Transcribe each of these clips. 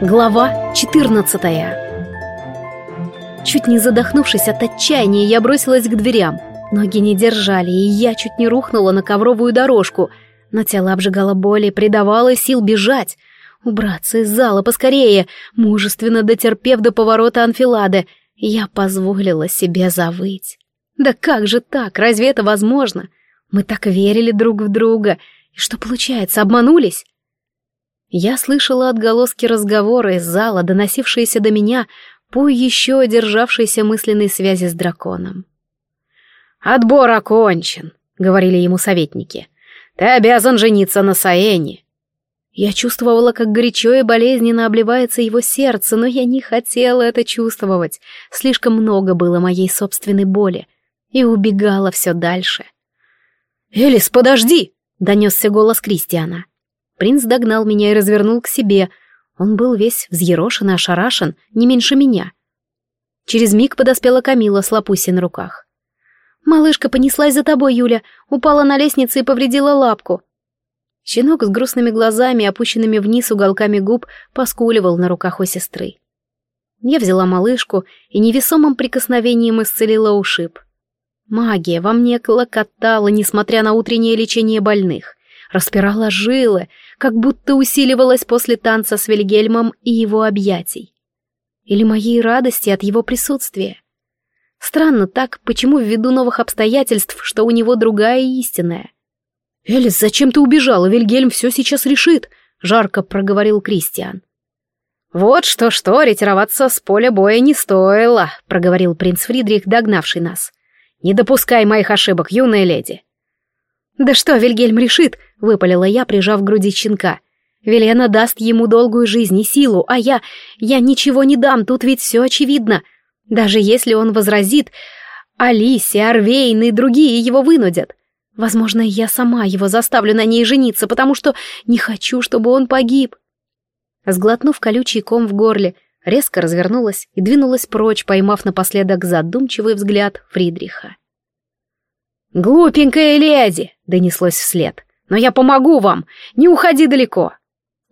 Глава 14 Чуть не задохнувшись от отчаяния, я бросилась к дверям. Ноги не держали, и я чуть не рухнула на ковровую дорожку, но тело обжигало боль и придавало сил бежать. Убраться из зала поскорее, мужественно дотерпев до поворота анфилады, я позволила себе завыть. Да как же так? Разве это возможно? Мы так верили друг в друга. И что получается, обманулись? Я слышала отголоски разговора из зала, доносившиеся до меня по еще державшейся мысленной связи с драконом. «Отбор окончен», — говорили ему советники. «Ты обязан жениться на Саэне». Я чувствовала, как горячо и болезненно обливается его сердце, но я не хотела это чувствовать. Слишком много было моей собственной боли. И убегала все дальше. «Элис, подожди!» — донесся голос Кристиана. Принц догнал меня и развернул к себе. Он был весь взъерошен и ошарашен, не меньше меня. Через миг подоспела Камила с лапусей на руках. «Малышка понеслась за тобой, Юля, упала на лестнице и повредила лапку». Щенок с грустными глазами, опущенными вниз уголками губ, поскуливал на руках у сестры. Я взяла малышку и невесомым прикосновением исцелила ушиб. Магия во мне клокотала, несмотря на утреннее лечение больных распирала жилы, как будто усиливалась после танца с Вильгельмом и его объятий. Или моей радости от его присутствия. Странно так, почему ввиду новых обстоятельств, что у него другая истинная. «Элис, зачем ты убежала? Вильгельм все сейчас решит», — жарко проговорил Кристиан. «Вот что-что, ретироваться с поля боя не стоило», — проговорил принц Фридрих, догнавший нас. «Не допускай моих ошибок, юная леди». «Да что Вильгельм решит?» — выпалила я, прижав к груди щенка. «Велена даст ему долгую жизнь и силу, а я... я ничего не дам, тут ведь все очевидно. Даже если он возразит, Алисия, Арвейн и другие его вынудят. Возможно, я сама его заставлю на ней жениться, потому что не хочу, чтобы он погиб». Сглотнув колючий ком в горле, резко развернулась и двинулась прочь, поймав напоследок задумчивый взгляд Фридриха. «Глупенькая леди!» — донеслось вслед. «Но я помогу вам! Не уходи далеко!»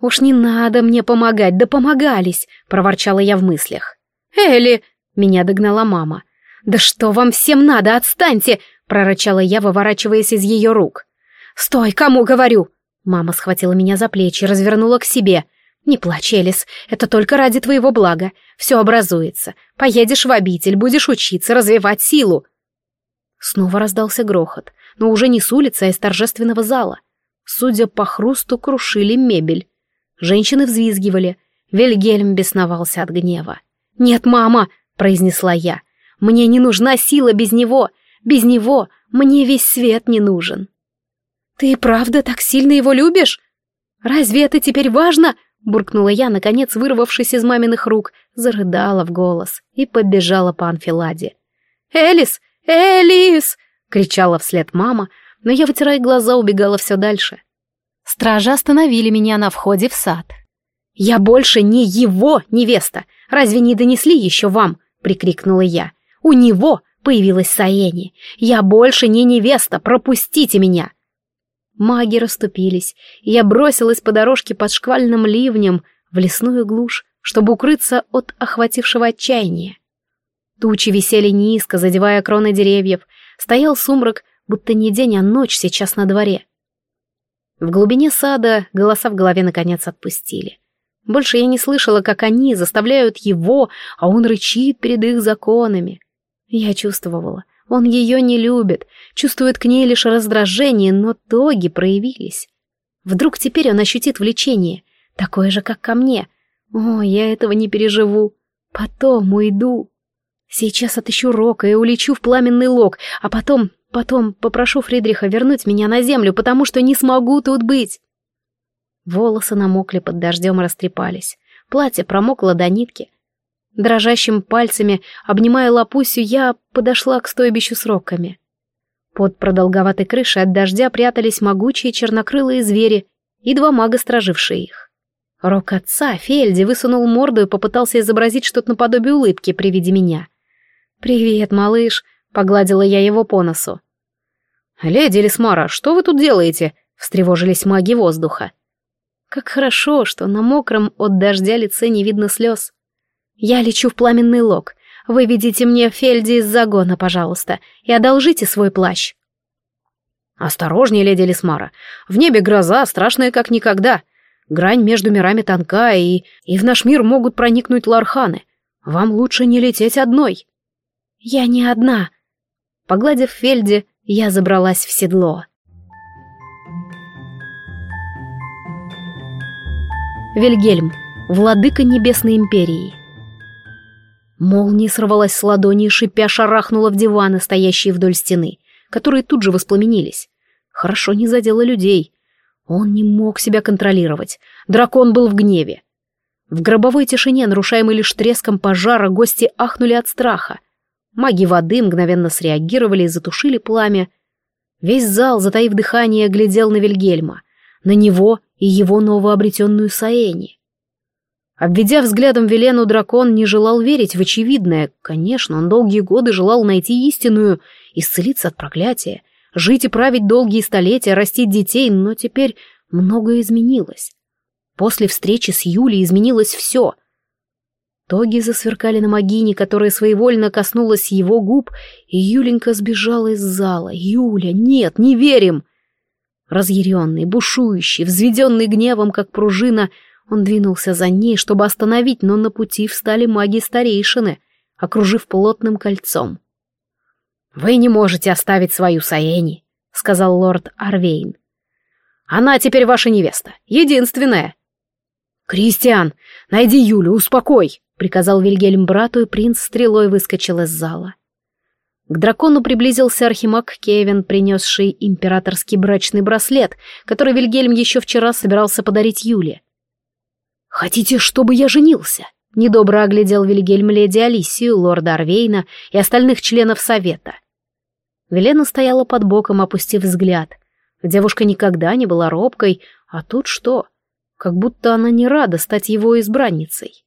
«Уж не надо мне помогать, да помогались!» — проворчала я в мыслях. «Элли!» — меня догнала мама. «Да что вам всем надо, отстаньте!» — прорычала я, выворачиваясь из ее рук. «Стой, кому говорю!» Мама схватила меня за плечи, развернула к себе. «Не плачь, Элис, это только ради твоего блага. Все образуется. Поедешь в обитель, будешь учиться, развивать силу. Снова раздался грохот, но уже не с улицы, а из торжественного зала. Судя по хрусту, крушили мебель. Женщины взвизгивали. Вильгельм бесновался от гнева. «Нет, мама!» — произнесла я. «Мне не нужна сила без него! Без него мне весь свет не нужен!» «Ты правда так сильно его любишь? Разве это теперь важно?» буркнула я, наконец вырвавшись из маминых рук, зарыдала в голос и побежала по анфиладе. «Элис, «Элис!» — кричала вслед мама, но я, вытирая глаза, убегала все дальше. Стражи остановили меня на входе в сад. «Я больше не его невеста! Разве не донесли еще вам?» — прикрикнула я. «У него появилась Саени! Я больше не невеста! Пропустите меня!» Маги расступились, и я бросилась по дорожке под шквальным ливнем в лесную глушь, чтобы укрыться от охватившего отчаяния. Тучи висели низко, задевая кроны деревьев. Стоял сумрак, будто не день, а ночь сейчас на дворе. В глубине сада голоса в голове наконец отпустили. Больше я не слышала, как они заставляют его, а он рычит перед их законами. Я чувствовала, он ее не любит, чувствует к ней лишь раздражение, но тоги проявились. Вдруг теперь он ощутит влечение, такое же, как ко мне. О, я этого не переживу. Потом уйду. Сейчас отыщу Рока и улечу в пламенный лог, а потом, потом попрошу Фридриха вернуть меня на землю, потому что не смогу тут быть. Волосы намокли под дождем и растрепались. Платье промокло до нитки. Дрожащими пальцами, обнимая лапусю, я подошла к стойбищу с роками. Под продолговатой крышей от дождя прятались могучие чернокрылые звери и два мага, стражившие их. Рок отца, Фельди, высунул морду и попытался изобразить что-то наподобие улыбки при виде меня — «Привет, малыш», — погладила я его по носу. «Леди Лисмара, что вы тут делаете?» — встревожились маги воздуха. Как хорошо, что на мокром от дождя лице не видно слез. Я лечу в пламенный лог. Выведите мне Фельди из загона, пожалуйста, и одолжите свой плащ. Осторожнее, леди Лисмара. В небе гроза, страшная как никогда. Грань между мирами тонкая, и, и в наш мир могут проникнуть ларханы. Вам лучше не лететь одной. Я не одна. Погладив Фельди, я забралась в седло. Вильгельм, владыка Небесной Империи. Молния сорвалась с ладони, шипя шарахнула в диваны, стоящие вдоль стены, которые тут же воспламенились. Хорошо не задело людей. Он не мог себя контролировать. Дракон был в гневе. В гробовой тишине, нарушаемой лишь треском пожара, гости ахнули от страха. Маги воды мгновенно среагировали и затушили пламя. Весь зал, затаив дыхание, глядел на Вильгельма, на него и его новообретенную Саэни. Обведя взглядом Велену, дракон не желал верить в очевидное. Конечно, он долгие годы желал найти истинную, исцелиться от проклятия, жить и править долгие столетия, растить детей, но теперь многое изменилось. После встречи с Юлей изменилось все. Тоги засверкали на могине, которая своевольно коснулась его губ, и Юленька сбежала из зала. «Юля, нет, не верим!» Разъяренный, бушующий, взведенный гневом, как пружина, он двинулся за ней, чтобы остановить, но на пути встали маги-старейшины, окружив плотным кольцом. «Вы не можете оставить свою Саэни», — сказал лорд Арвейн. «Она теперь ваша невеста, единственная». «Кристиан, найди Юлю, успокой», — приказал Вильгельм брату, и принц стрелой выскочил из зала. К дракону приблизился архимаг Кевин, принесший императорский брачный браслет, который Вильгельм еще вчера собирался подарить Юле. «Хотите, чтобы я женился?» — недобро оглядел Вильгельм леди Алисию, лорда Арвейна и остальных членов совета. Велена стояла под боком, опустив взгляд. Девушка никогда не была робкой, а тут что? Как будто она не рада стать его избранницей.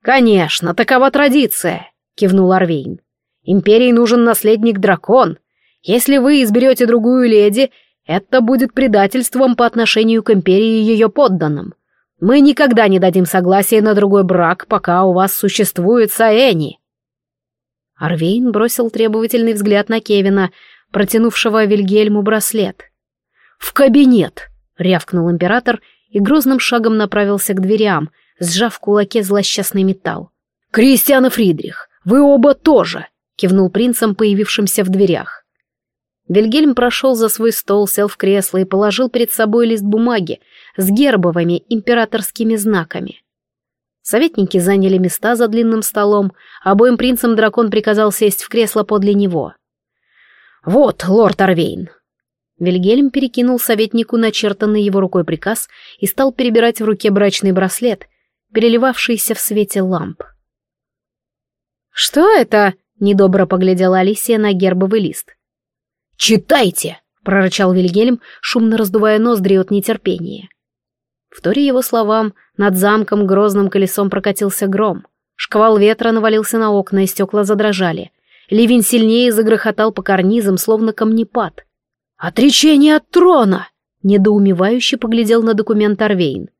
«Конечно, такова традиция», — кивнул Арвейн. Империи нужен наследник-дракон. Если вы изберете другую леди, это будет предательством по отношению к империи и ее подданным. Мы никогда не дадим согласия на другой брак, пока у вас существует Саэни». Арвейн бросил требовательный взгляд на Кевина, протянувшего Вильгельму браслет. «В кабинет!» — рявкнул император и грозным шагом направился к дверям, сжав в кулаке злосчастный металл. «Кристиан и Фридрих, вы оба тоже!» — кивнул принцем, появившимся в дверях. Вильгельм прошел за свой стол, сел в кресло и положил перед собой лист бумаги с гербовыми императорскими знаками. Советники заняли места за длинным столом, а обоим принцам дракон приказал сесть в кресло подле него. «Вот, лорд Арвейн!» Вильгельм перекинул советнику начертанный его рукой приказ и стал перебирать в руке брачный браслет, переливавшийся в свете ламп. «Что это?» Недобро поглядела Алисия на гербовый лист. «Читайте!» — прорычал Вильгельм, шумно раздувая ноздри от нетерпения. В торе его словам над замком грозным колесом прокатился гром. Шквал ветра навалился на окна, и стекла задрожали. Ливень сильнее загрохотал по карнизам, словно камнепад. «Отречение от трона!» — недоумевающе поглядел на документ Арвейн.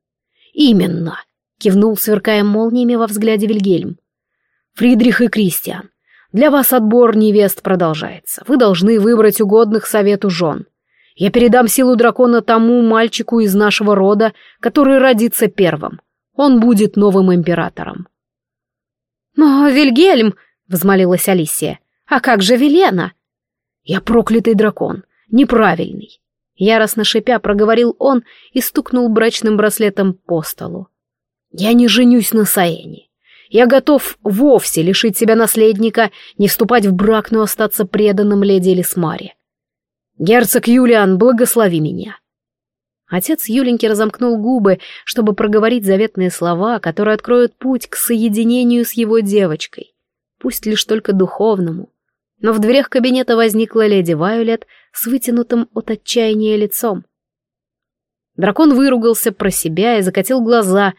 «Именно!» — кивнул, сверкая молниями во взгляде Вильгельм. «Фридрих и Кристиан, для вас отбор невест продолжается. Вы должны выбрать угодных совету жен. Я передам силу дракона тому мальчику из нашего рода, который родится первым. Он будет новым императором. «Но Вильгельм!» — взмолилась Алисия. «А как же Велена?» «Я проклятый дракон, неправильный!» Яростно шипя проговорил он и стукнул брачным браслетом по столу. «Я не женюсь на Саэне. Я готов вовсе лишить себя наследника, не вступать в брак, но остаться преданным леди Элисмаре. Герцог Юлиан, благослови меня. Отец Юленьки разомкнул губы, чтобы проговорить заветные слова, которые откроют путь к соединению с его девочкой, пусть лишь только духовному. Но в дверях кабинета возникла леди Вайолет с вытянутым от отчаяния лицом. Дракон выругался про себя и закатил глаза.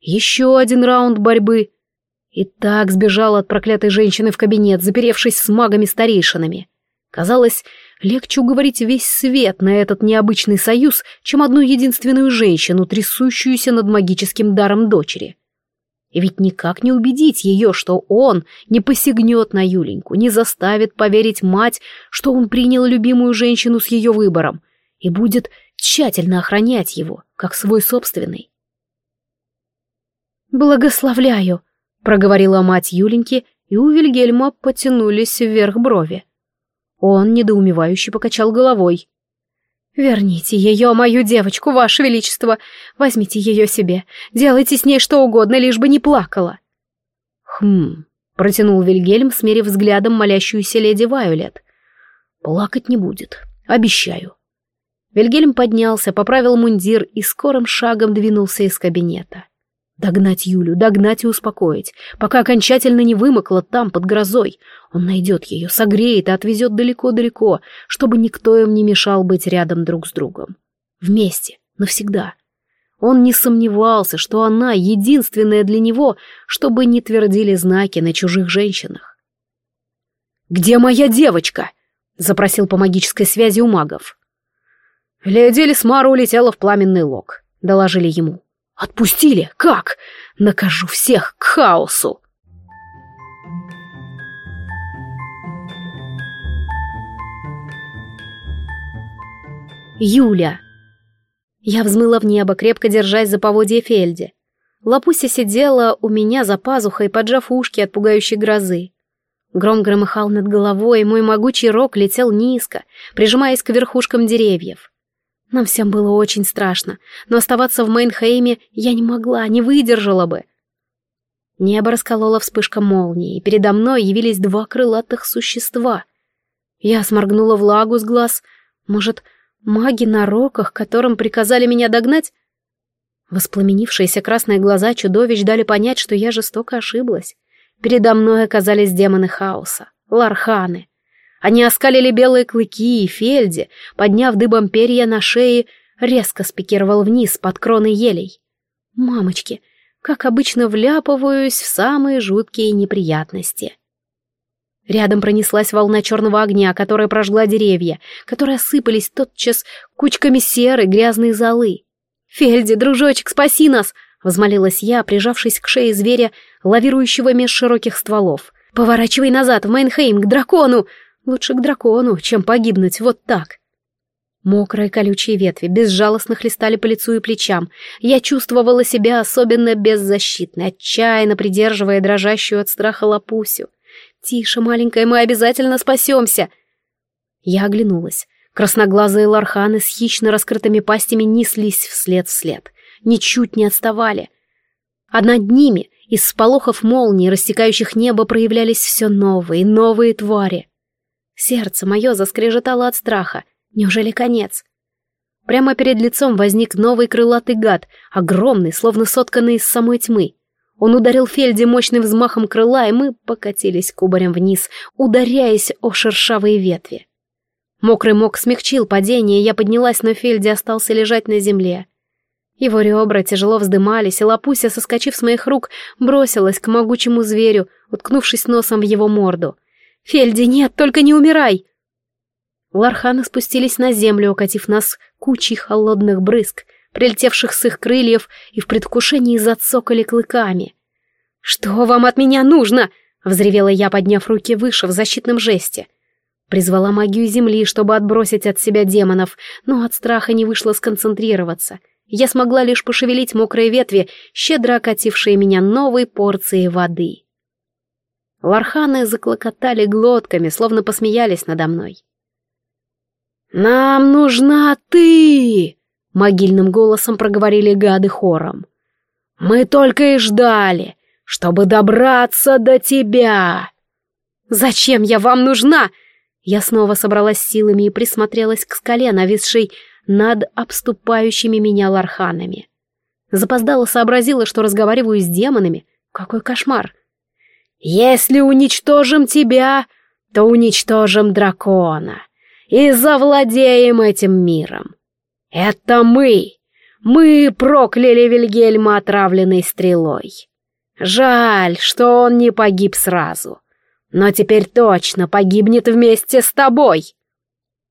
Еще один раунд борьбы — И так сбежал от проклятой женщины в кабинет, заперевшись с магами-старейшинами. Казалось, легче уговорить весь свет на этот необычный союз, чем одну единственную женщину, трясущуюся над магическим даром дочери. И ведь никак не убедить ее, что он не посягнет на Юленьку, не заставит поверить мать, что он принял любимую женщину с ее выбором и будет тщательно охранять его, как свой собственный. «Благословляю», — проговорила мать Юленьки, и у Вильгельма потянулись вверх брови. Он недоумевающе покачал головой. «Верните ее, мою девочку, ваше величество. Возьмите ее себе. Делайте с ней что угодно, лишь бы не плакала». «Хм...» — протянул Вильгельм, смерив взглядом молящуюся леди Вайолет. «Плакать не будет. Обещаю». Вильгельм поднялся, поправил мундир и скорым шагом двинулся из кабинета. Догнать Юлю, догнать и успокоить, пока окончательно не вымокла там, под грозой. Он найдет ее, согреет и отвезет далеко-далеко, чтобы никто им не мешал быть рядом друг с другом. Вместе, навсегда. Он не сомневался, что она единственная для него, чтобы не твердили знаки на чужих женщинах. «Где моя девочка?» — запросил по магической связи у магов. «Леди Лисмара улетела в пламенный лог», — доложили ему. Отпустили? Как? Накажу всех к хаосу. Юля. Я взмыла в небо, крепко держась за поводье Фельди. Лапуся сидела у меня за пазухой, поджав ушки от пугающей грозы. Гром громыхал над головой, и мой могучий рог летел низко, прижимаясь к верхушкам деревьев. Нам всем было очень страшно, но оставаться в Мейнхейме я не могла, не выдержала бы. Небо расколола вспышка молнии, и передо мной явились два крылатых существа. Я сморгнула влагу с глаз. Может, маги на роках, которым приказали меня догнать? Воспламенившиеся красные глаза чудовищ дали понять, что я жестоко ошиблась. Передо мной оказались демоны хаоса, ларханы. Они оскалили белые клыки, и Фельди, подняв дыбом перья на шее, резко спикировал вниз под кроны елей. «Мамочки, как обычно вляпываюсь в самые жуткие неприятности». Рядом пронеслась волна черного огня, которая прожгла деревья, которые осыпались тотчас кучками серой грязной золы. «Фельди, дружочек, спаси нас!» — возмолилась я, прижавшись к шее зверя, лавирующего меж широких стволов. «Поворачивай назад, в Мейнхейм, к дракону! Лучше к дракону, чем погибнуть вот так. Мокрые колючие ветви безжалостно хлестали по лицу и плечам. Я чувствовала себя особенно беззащитной, отчаянно придерживая дрожащую от страха лапусю. «Тише, маленькая, мы обязательно спасемся!» Я оглянулась. Красноглазые ларханы с хищно раскрытыми пастями неслись вслед-вслед. Ничуть не отставали. А над ними, из сполохов молний, рассекающих небо, проявлялись все новые, новые твари. Сердце мое заскрежетало от страха. Неужели конец? Прямо перед лицом возник новый крылатый гад, огромный, словно сотканный из самой тьмы. Он ударил Фельде мощным взмахом крыла, и мы покатились кубарем вниз, ударяясь о шершавые ветви. Мокрый мок смягчил падение, я поднялась, но Фельде остался лежать на земле. Его ребра тяжело вздымались, и Лапуся, соскочив с моих рук, бросилась к могучему зверю, уткнувшись носом в его морду — «Фельди, нет, только не умирай!» Ларханы спустились на землю, окатив нас кучей холодных брызг, прилетевших с их крыльев, и в предвкушении зацокали клыками. «Что вам от меня нужно?» — взревела я, подняв руки выше в защитном жесте. Призвала магию земли, чтобы отбросить от себя демонов, но от страха не вышло сконцентрироваться. Я смогла лишь пошевелить мокрые ветви, щедро окатившие меня новой порцией воды. Ларханы заклокотали глотками, словно посмеялись надо мной. «Нам нужна ты!» — могильным голосом проговорили гады хором. «Мы только и ждали, чтобы добраться до тебя!» «Зачем я вам нужна?» Я снова собралась силами и присмотрелась к скале, нависшей над обступающими меня ларханами. Запоздала сообразила, что разговариваю с демонами. Какой кошмар! Если уничтожим тебя, то уничтожим дракона и завладеем этим миром. Это мы. Мы прокляли Вильгельма отравленной стрелой. Жаль, что он не погиб сразу. Но теперь точно погибнет вместе с тобой.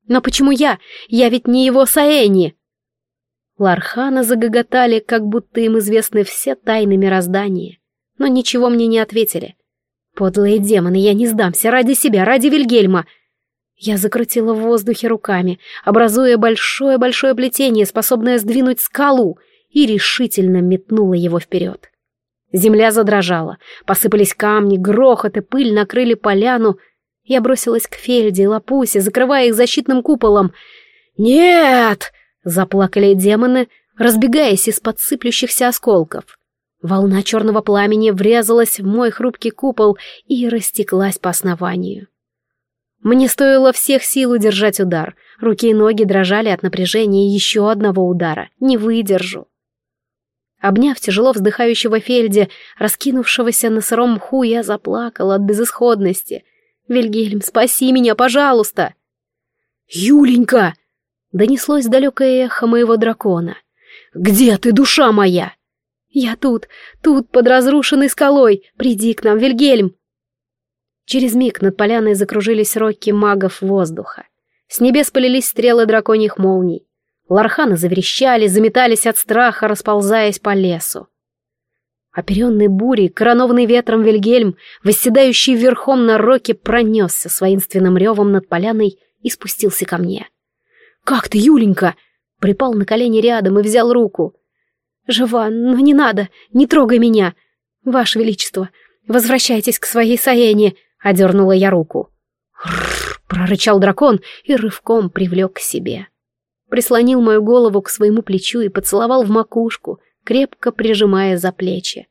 Но почему я? Я ведь не его Саэни. Лархана загоготали, как будто им известны все тайны мироздания. Но ничего мне не ответили. Подлые демоны, я не сдамся ради себя, ради Вильгельма. Я закрутила в воздухе руками, образуя большое-большое плетение, способное сдвинуть скалу, и решительно метнула его вперед. Земля задрожала, посыпались камни, грохот и пыль накрыли поляну. Я бросилась к Фельде и Лапусе, закрывая их защитным куполом. «Нет!» — заплакали демоны, разбегаясь из подсыплющихся осколков. Волна черного пламени врезалась в мой хрупкий купол и растеклась по основанию. Мне стоило всех сил удержать удар. Руки и ноги дрожали от напряжения еще одного удара. Не выдержу. Обняв тяжело вздыхающего Фельде, раскинувшегося на сыром мху, я заплакала от безысходности. «Вильгельм, спаси меня, пожалуйста!» «Юленька!» — донеслось далекое эхо моего дракона. «Где ты, душа моя?» «Я тут, тут, под разрушенной скалой. Приди к нам, Вильгельм!» Через миг над поляной закружились роки магов воздуха. С небес полились стрелы драконьих молний. Ларханы заверещали, заметались от страха, расползаясь по лесу. Оперенный бурей, коронованный ветром Вильгельм, восседающий верхом на роке, пронесся с воинственным ревом над поляной и спустился ко мне. «Как ты, Юленька?» Припал на колени рядом и взял руку. «Жива, но не надо, не трогай меня! Ваше Величество, возвращайтесь к своей Саэне!» — одернула я руку. «Рррр!» — прорычал дракон и рывком привлек к себе прислонил мою голову к своему плечу и поцеловал в макушку, крепко прижимая за плечи.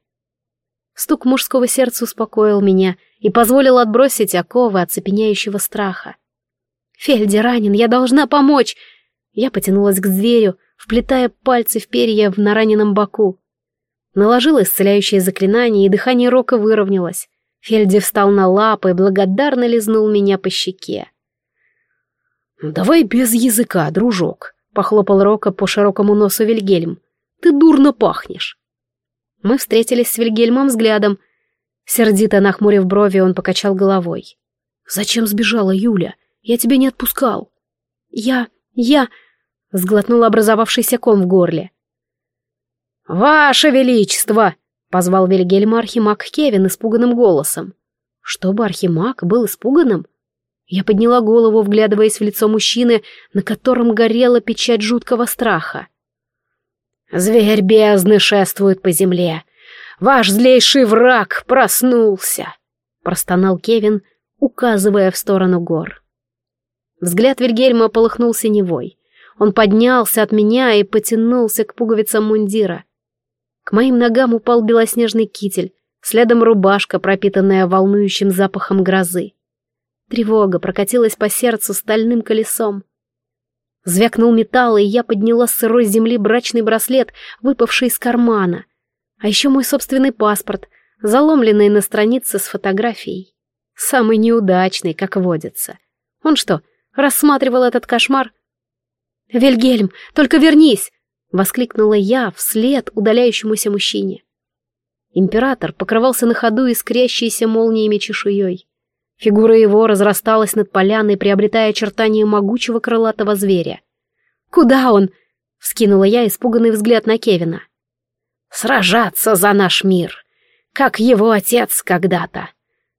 Стук мужского сердца успокоил меня и позволил отбросить оковы оцепеняющего страха. «Фельди ранен, я должна помочь!» Я потянулась к зверю, вплетая пальцы в перья на раненом боку. Наложила исцеляющее заклинание, и дыхание Рока выровнялось. Фельди встал на лапы и благодарно лизнул меня по щеке. «Ну, «Давай без языка, дружок», — похлопал Рока по широкому носу Вильгельм. «Ты дурно пахнешь». Мы встретились с Вильгельмом взглядом. Сердито нахмурив брови, он покачал головой. «Зачем сбежала Юля? Я тебя не отпускал». «Я... я...» — сглотнул образовавшийся ком в горле. «Ваше Величество!» — позвал Вильгельм Архимаг Кевин испуганным голосом. Чтобы Архимаг был испуганным? Я подняла голову, вглядываясь в лицо мужчины, на котором горела печать жуткого страха. «Зверь бездны шествует по земле. Ваш злейший враг проснулся!» — простонал Кевин, указывая в сторону гор. Взгляд Вильгельма полыхнул синевой. Он поднялся от меня и потянулся к пуговицам мундира. К моим ногам упал белоснежный китель, следом рубашка, пропитанная волнующим запахом грозы. Тревога прокатилась по сердцу стальным колесом. Звякнул металл, и я подняла с сырой земли брачный браслет, выпавший из кармана. А еще мой собственный паспорт, заломленный на странице с фотографией. Самый неудачный, как водится. Он что, рассматривал этот кошмар? «Вильгельм, только вернись!» — воскликнула я вслед удаляющемуся мужчине. Император покрывался на ходу искрящейся молниями чешуей. Фигура его разрасталась над поляной, приобретая очертания могучего крылатого зверя. «Куда он?» — вскинула я испуганный взгляд на Кевина. «Сражаться за наш мир, как его отец когда-то.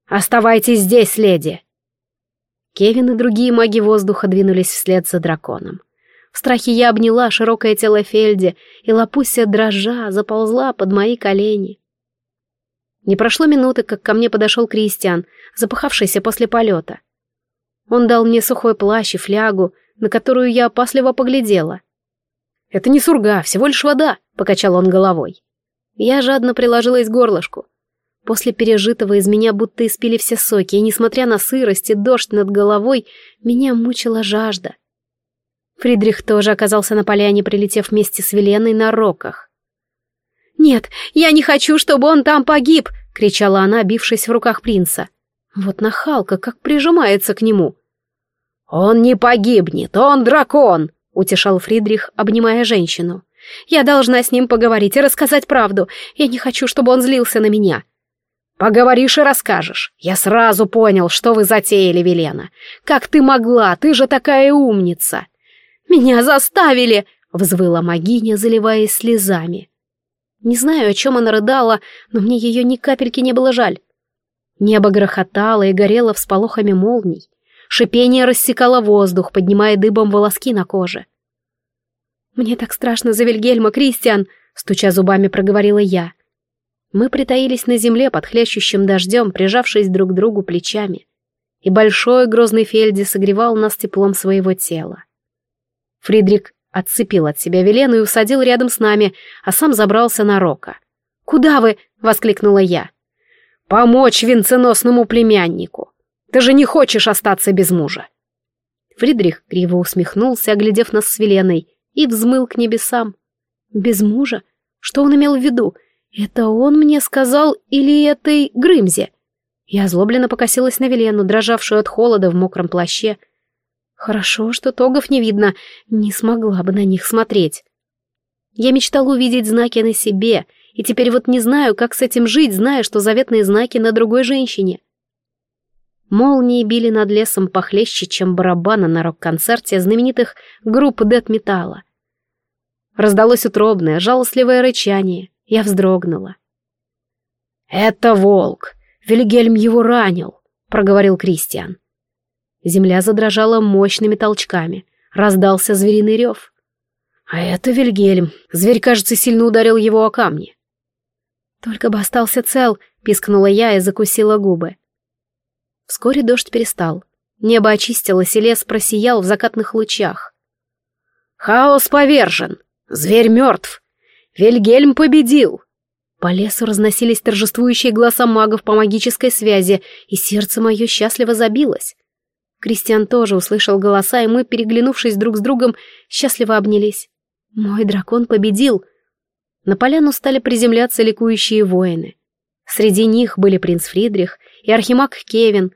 Оставайтесь здесь, леди!» Кевин и другие маги воздуха двинулись вслед за драконом. В страхе я обняла широкое тело Фельди, и лапуся дрожа заползла под мои колени. Не прошло минуты, как ко мне подошел Кристиан, запыхавшийся после полета. Он дал мне сухой плащ и флягу, на которую я опасливо поглядела. «Это не сурга, всего лишь вода», — покачал он головой. Я жадно приложилась к горлышку. После пережитого из меня будто испили все соки, и, несмотря на сырость и дождь над головой, меня мучила жажда. Фридрих тоже оказался на поляне, прилетев вместе с Веленой на роках. «Нет, я не хочу, чтобы он там погиб!» — кричала она, бившись в руках принца. Вот нахалка как прижимается к нему. «Он не погибнет, он дракон!» — утешал Фридрих, обнимая женщину. Я должна с ним поговорить и рассказать правду. Я не хочу, чтобы он злился на меня. Поговоришь и расскажешь. Я сразу понял, что вы затеяли, Велена. Как ты могла? Ты же такая умница. Меня заставили, взвыла Магиня, заливаясь слезами. Не знаю, о чем она рыдала, но мне ее ни капельки не было жаль. Небо грохотало и горело всполохами молний. Шипение рассекало воздух, поднимая дыбом волоски на коже. «Мне так страшно за Вильгельма, Кристиан!» — стуча зубами, проговорила я. Мы притаились на земле под хлещущим дождем, прижавшись друг к другу плечами. И большой грозный Фельди согревал нас теплом своего тела. Фридрик отцепил от себя Велену и усадил рядом с нами, а сам забрался на Рока. «Куда вы?» — воскликнула я. «Помочь венценосному племяннику. Ты же не хочешь остаться без мужа!» Фридрих криво усмехнулся, оглядев нас с Веленой, и взмыл к небесам. «Без мужа? Что он имел в виду? Это он мне сказал или этой Грымзе?» Я озлобленно покосилась на Велену, дрожавшую от холода в мокром плаще. Хорошо, что тогов не видно, не смогла бы на них смотреть. Я мечтала увидеть знаки на себе — и теперь вот не знаю, как с этим жить, зная, что заветные знаки на другой женщине. Молнии били над лесом похлеще, чем барабаны на рок-концерте знаменитых групп дэт-металла. Раздалось утробное, жалостливое рычание. Я вздрогнула. «Это волк! Вильгельм его ранил!» — проговорил Кристиан. Земля задрожала мощными толчками. Раздался звериный рев. «А это Вильгельм. Зверь, кажется, сильно ударил его о камни. «Только бы остался цел», — пискнула я и закусила губы. Вскоре дождь перестал. Небо очистилось, и лес просиял в закатных лучах. «Хаос повержен! Зверь мертв! Вильгельм победил!» По лесу разносились торжествующие голоса магов по магической связи, и сердце мое счастливо забилось. Кристиан тоже услышал голоса, и мы, переглянувшись друг с другом, счастливо обнялись. «Мой дракон победил!» На поляну стали приземляться ликующие воины. Среди них были принц Фридрих и архимаг Кевин,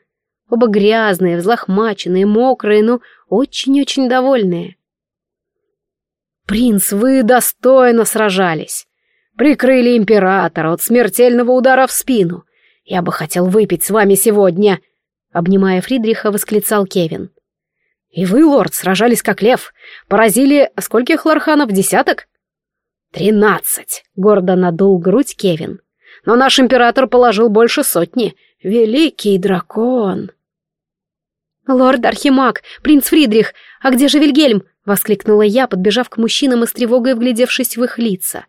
оба грязные, взлохмаченные, мокрые, но очень-очень довольные. «Принц, вы достойно сражались. Прикрыли императора от смертельного удара в спину. Я бы хотел выпить с вами сегодня», — обнимая Фридриха, восклицал Кевин. «И вы, лорд, сражались как лев. Поразили скольких ларханов? Десяток?» «Тринадцать!» — гордо надул грудь Кевин. «Но наш император положил больше сотни. Великий дракон!» «Лорд Архимаг, принц Фридрих, а где же Вильгельм?» — воскликнула я, подбежав к мужчинам и с тревогой вглядевшись в их лица.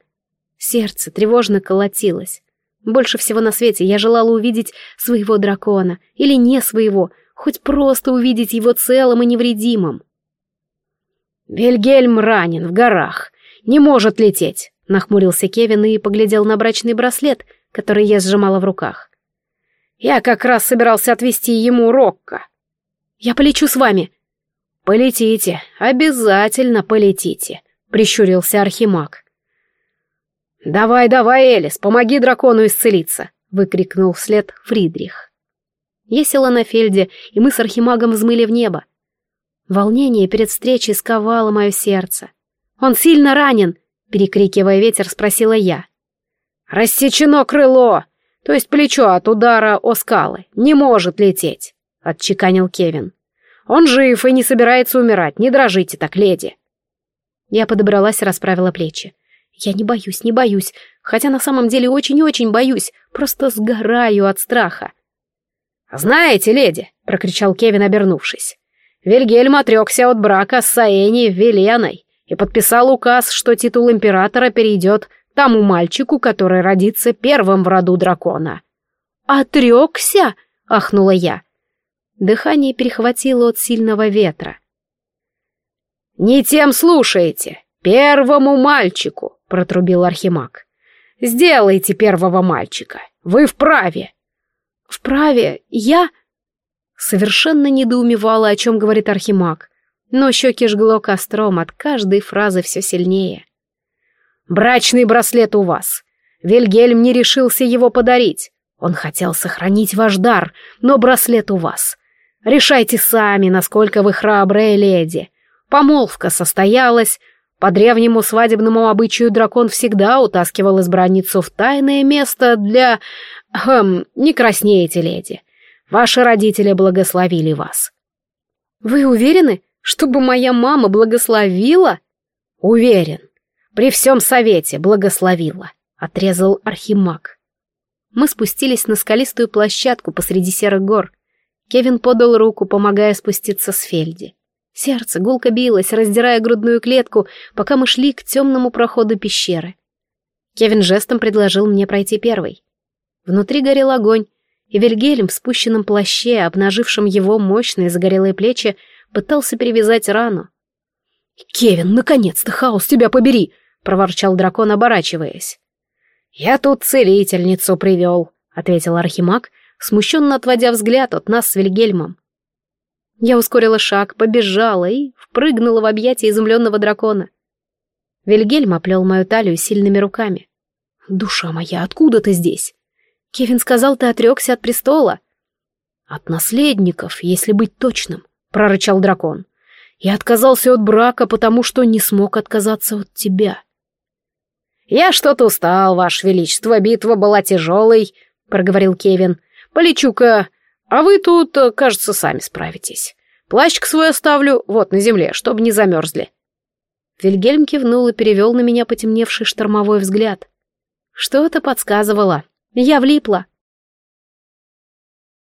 Сердце тревожно колотилось. Больше всего на свете я желала увидеть своего дракона, или не своего, хоть просто увидеть его целым и невредимым. «Вильгельм ранен в горах не может лететь», — нахмурился Кевин и поглядел на брачный браслет, который я сжимала в руках. «Я как раз собирался отвезти ему Рокко». «Я полечу с вами». «Полетите, обязательно полетите», — прищурился Архимаг. «Давай, давай, Элис, помоги дракону исцелиться», — выкрикнул вслед Фридрих. Я села на фельде, и мы с Архимагом взмыли в небо. Волнение перед встречей сковало мое сердце. Он сильно ранен!» — перекрикивая ветер, спросила я. «Рассечено крыло, то есть плечо от удара о скалы, не может лететь», — отчеканил Кевин. «Он жив и не собирается умирать, не дрожите так, леди». Я подобралась и расправила плечи. Я не боюсь, не боюсь, хотя на самом деле очень-очень боюсь, просто сгораю от страха. «Знаете, леди», — прокричал Кевин, обернувшись, — «Вильгельм отрекся от брака с Саэни Веленой и подписал указ, что титул императора перейдет тому мальчику, который родится первым в роду дракона. «Отрекся?» — ахнула я. Дыхание перехватило от сильного ветра. «Не тем слушаете! Первому мальчику!» — протрубил Архимаг. «Сделайте первого мальчика! Вы вправе!» «Вправе? Я...» Совершенно недоумевала, о чем говорит Архимаг но щеки жгло костром от каждой фразы все сильнее. «Брачный браслет у вас. Вильгельм не решился его подарить. Он хотел сохранить ваш дар, но браслет у вас. Решайте сами, насколько вы храбрая леди. Помолвка состоялась, По древнему свадебному обычаю дракон всегда утаскивал избранницу в тайное место для... Хм, не краснеете, леди. Ваши родители благословили вас. Вы уверены, чтобы моя мама благословила? Уверен. При всем совете благословила, отрезал Архимаг. Мы спустились на скалистую площадку посреди серых гор. Кевин подал руку, помогая спуститься с Фельди. Сердце гулко билось, раздирая грудную клетку, пока мы шли к темному проходу пещеры. Кевин жестом предложил мне пройти первый. Внутри горел огонь, и Вильгельм в спущенном плаще, обнажившем его мощные загорелые плечи, пытался перевязать рану. «Кевин, наконец-то, хаос тебя побери!» — проворчал дракон, оборачиваясь. «Я тут целительницу привел», — ответил Архимаг, смущенно отводя взгляд от нас с Вильгельмом. Я ускорила шаг, побежала и впрыгнула в объятия изумленного дракона. Вильгельм оплел мою талию сильными руками. «Душа моя, откуда ты здесь?» «Кевин сказал, ты отрекся от престола». «От наследников, если быть точным», — прорычал дракон. «Я отказался от брака, потому что не смог отказаться от тебя». «Я что-то устал, Ваше Величество, битва была тяжелой», — проговорил Кевин. «Полечу-ка а вы тут, э, кажется, сами справитесь. Плащик свой оставлю вот на земле, чтобы не замерзли». Вильгельм кивнул и перевел на меня потемневший штормовой взгляд. Что-то подсказывало. Я влипла.